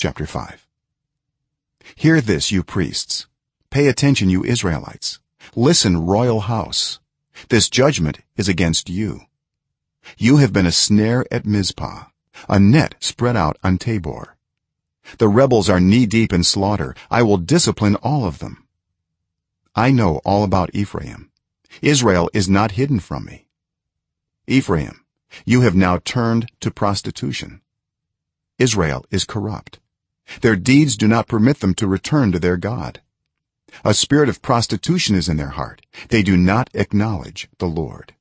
chapter 5 hear this you priests. Pay attention you israelites. Listen royal house. This judgment is against you. You have been a snare at mizpah a net spread out on tabor. The rebels are knee deep in slaughter. I will discipline all of them. I know all about ephraim. Israel is not hidden from me. Ephraim you have now turned to prostitution. Israel is corrupt their deeds do not permit them to return to their god. A spirit of prostitution is in their heart. They do not acknowledge the lord.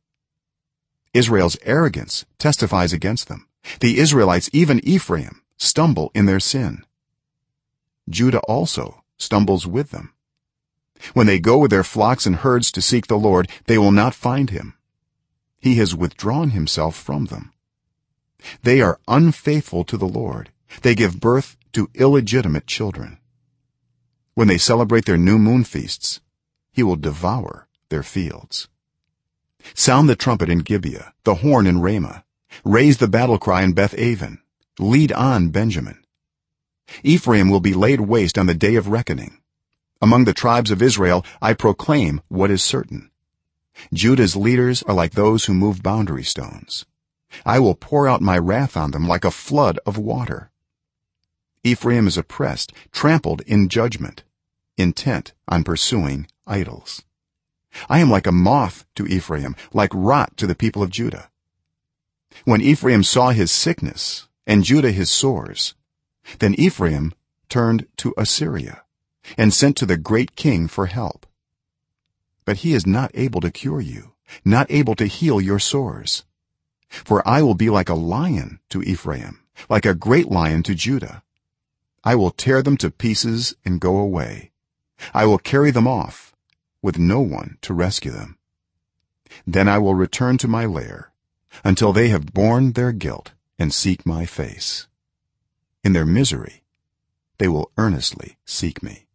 Israel's arrogance testifies against them. The israelites even ephraim stumble in their sin. Judah also stumbles with them. When they go with their flocks and herds to seek the lord they will not find him. He has withdrawn himself from them. They are unfaithful to the lord they give birth to illegitimate children. When they celebrate their new moon feasts he will devour their fields. Sound the trumpet in gibeah the horn in ramah. Raise the battle cry in beth aven lead on benjamin. Ephraim will be laid waste on the day of reckoning. Among the tribes of israel i proclaim what is certain. Judah's leaders are like those who move boundary stones. I will pour out my wrath on them like a flood of water ephraim is oppressed trampled in judgment intent on pursuing idols. I am like a moth to ephraim like rot to the people of judah. When ephraim saw his sickness and judah his sores then ephraim turned to assyria and sent to the great king for help. But he is not able to cure you not able to heal your sores. For i will be like a lion to ephraim like a great lion to judah i will tear them to pieces and go away. I will carry them off with no one to rescue them. Then i will return to my lair until they have borne their guilt and seek my face. In their misery they will earnestly seek me